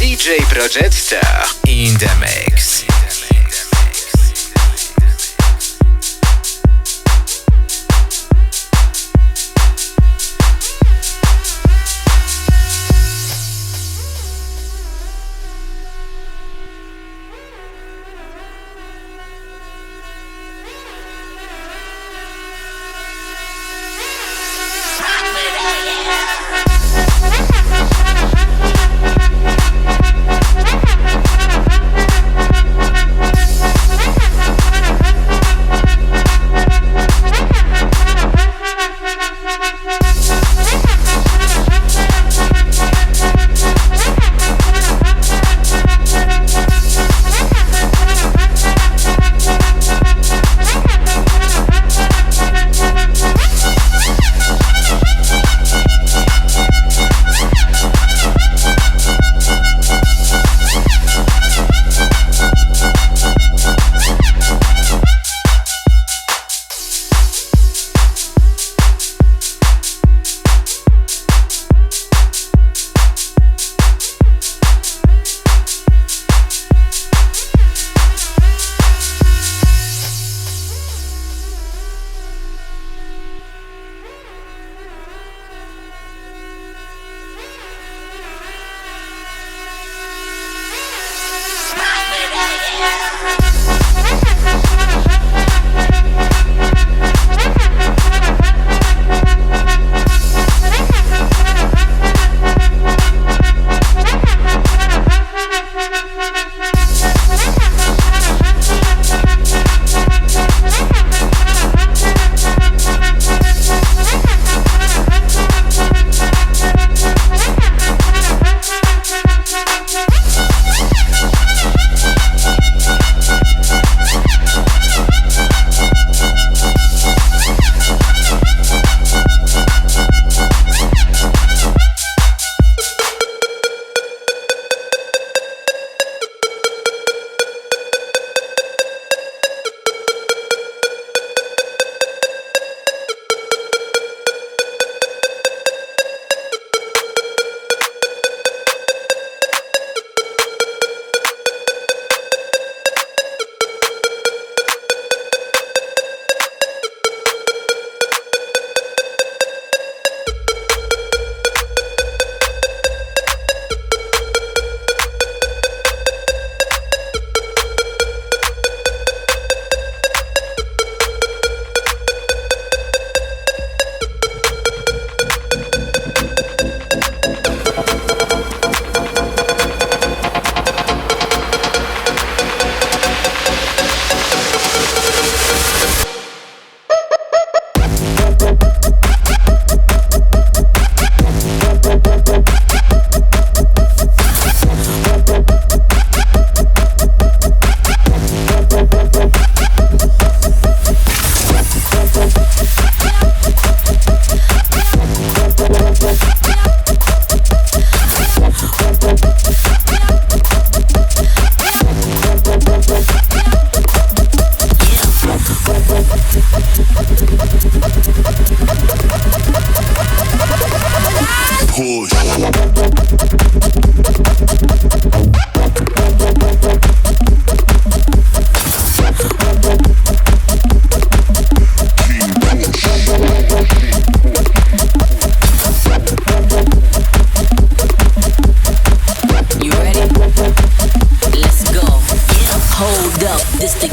DJ Projetta in the mix.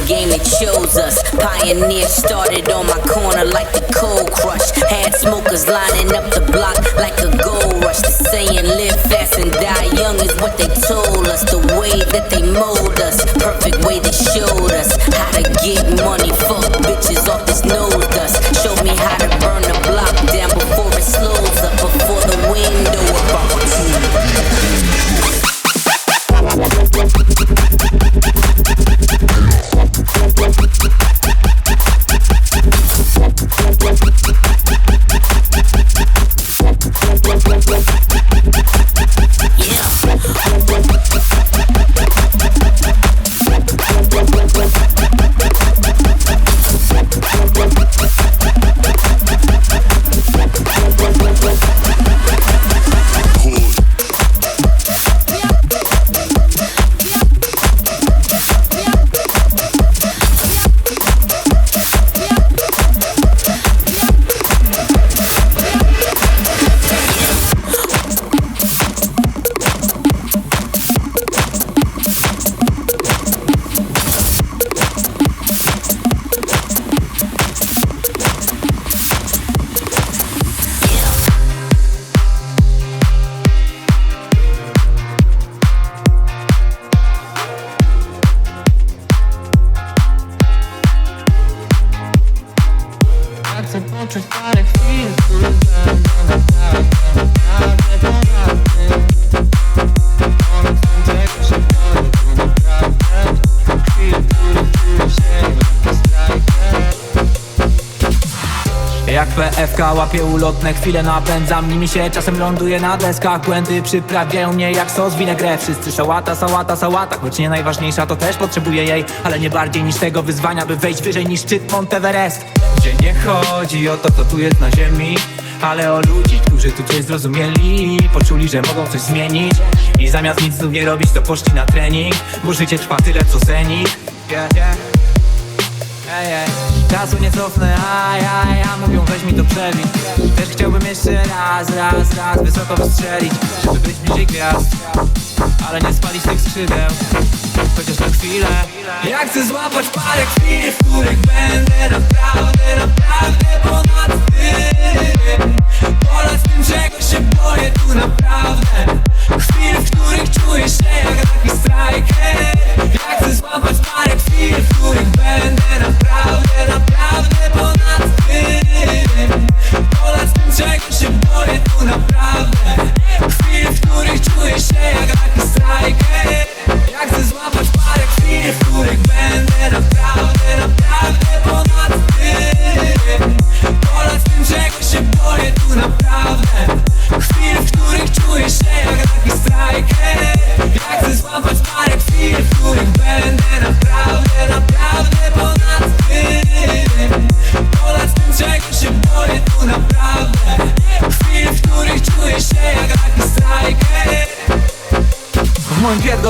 game it chose us. Pioneer started on my corner like the cold crush. Had smokers lining up the block like a gold rush. The saying live fast and die young is what they told us. The way that they mold us, perfect way they showed us how to get money PFK łapie ulotne chwile napędzam Nimi się czasem ląduje na deskach. Błędy przyprawiają mnie jak sos winegre. Wszyscy sałata, sałata, sałata Choć nie najważniejsza to też potrzebuję jej. Ale nie bardziej niż tego wyzwania By wejść wyżej niż szczyt Monteverest Gdzie nie chodzi o to co tu jest na ziemi ale o ludzi, którzy tu coś zrozumieli. Poczuli, że mogą coś zmienić. I zamiast nic tu nie robić, to poszli na trening. Bo życie trwa tyle co zenik yeah, yeah. Ej, ej. Czasu nie cofnę, aj, aj, a mówią weź mi to przewin Też chciałbym jeszcze raz, raz, raz wysoko wystrzelić Żeby być bliżej gwiazd. Ale nie spalić tych skrzydeł chwilę. Ja chcę złapać parę chwil, w których będę naprawdę, naprawdę ponad tym. Polec tym, czego się boję tu naprawdę. Chwil, w których czuję się jak taki striker Ja chcę złapać parę chwil, w których będę naprawdę, naprawdę ponad tym. Polec tym, czego się boję tu naprawdę. Chwil, w których czuję się jak taki striker Ja chcę złapać It's Kulik band and I'm proud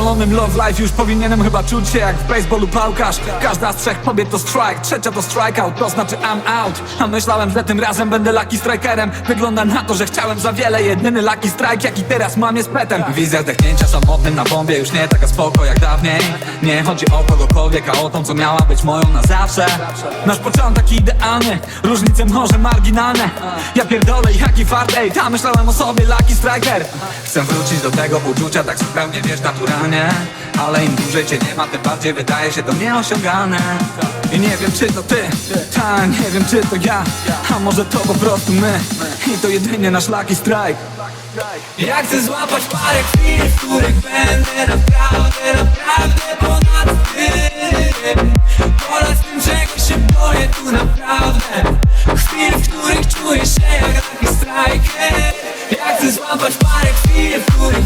pierdolonym love life już powinienem chyba czuć się jak w baseballu pałkarz. Każda z trzech kobiet to strike, trzecia to strikeout, to znaczy I'm out. A myślałem, że tym razem będę lucky strikerem. Wygląda na to, że chciałem za wiele, jedyny lucky strike jaki teraz mam jest petem. Wizja zdechnięcia samotnym na bombie już nie taka spoko jak dawniej. Nie chodzi o kogokolwiek, a o tą co miała być moją na zawsze. Nasz początek idealny, różnice może marginalne. Ja pierdolę jaki fart, ej, ta myślałem o sobie lucky striker. Chcę wrócić do tego uczucia tak zupełnie wiesz naturalnie Ale im dłużej cię nie ma, tym bardziej wydaje się to nieosiągalne. I nie wiem czy to ty, ta nie wiem czy to ja A może to po prostu my. I to jedynie nasz lucky strike. Ja chcę złapać parę chwil, w których będę naprawdę, naprawdę ponad tym. Polec tym, czego się boję tu naprawdę. Chwil, w których czuję się jak taki striker. Ja chcę złapać parę chwil, w których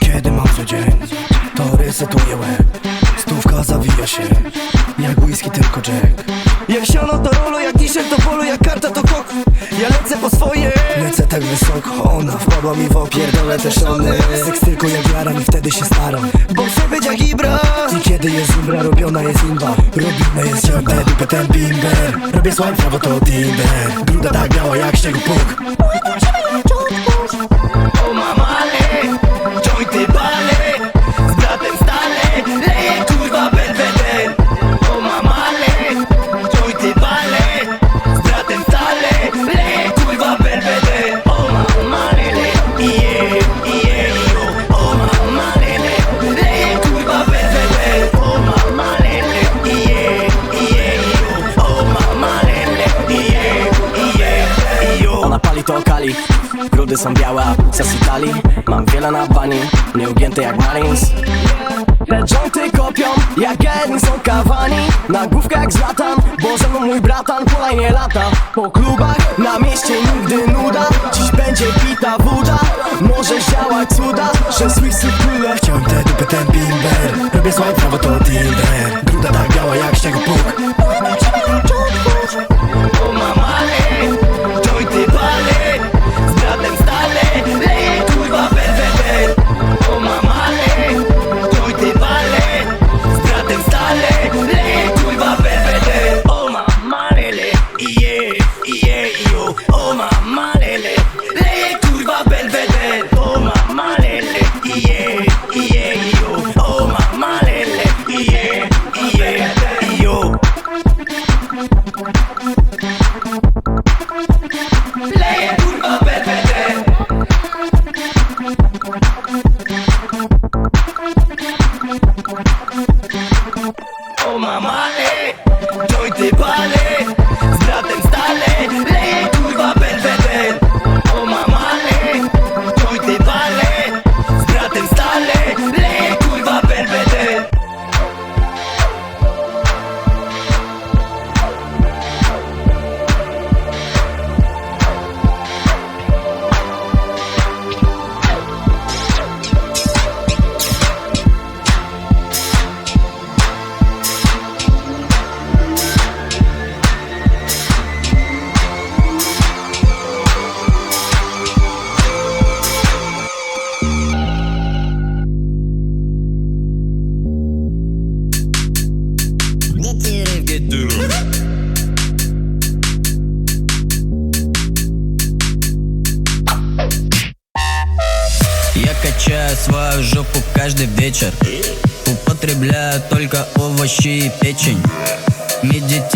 Kiedy mam co dzień, to resetuję łeb. Stówka zawija się, jak whisky tylko Jack. Jak siano to rolo, jak t-shirt to polu, jak karta to kok. Ja lecę po swoje. Lecę tak wysoko, ona wpadła mi w opierdolę też one Seks tylko jak jaram i wtedy się staram Bo chcę być jak Ibra. I kiedy jest imbra, robiona jest imba. Robione jest ciągle dupę ten bimber. Robię swipe prawo to Tinder Gruda tak biała jak śniegu puk. O po klubach Na mieście nigdy nuda. Dziś będzie pita woda. Może działać cuda, że Swiss króle Chciałem te dupy, ten bimber. Robię swipe prawo to Tinder Gruda tak biała jak śniegu puk. O mamale,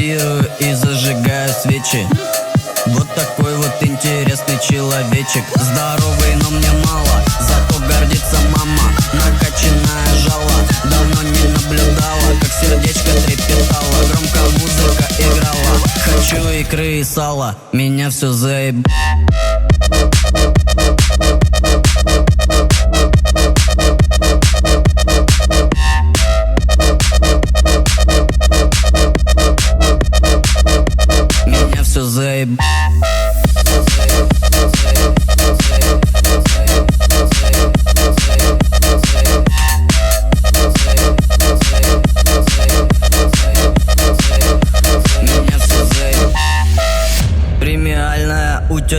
Медитирую и зажигаю свечи. Вот такой вот интересный человечек. Здоровый, но мне мало Зато гордится мама. Накачанная жала Давно не наблюдала Как сердечко трепетало Громко музыка играла. Хочу икры и сала Меня все заеб...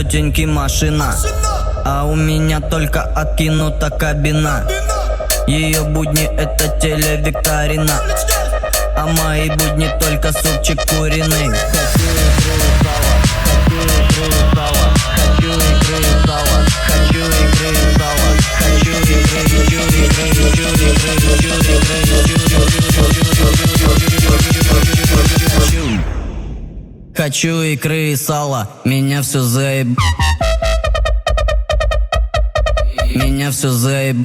тетеньки машина А у меня только откинута кабина Ее будни это телевикторина А мои будни только супчик куриный Хочу икры Хочу икры и сала. Меня все заеб... Меня все заеб...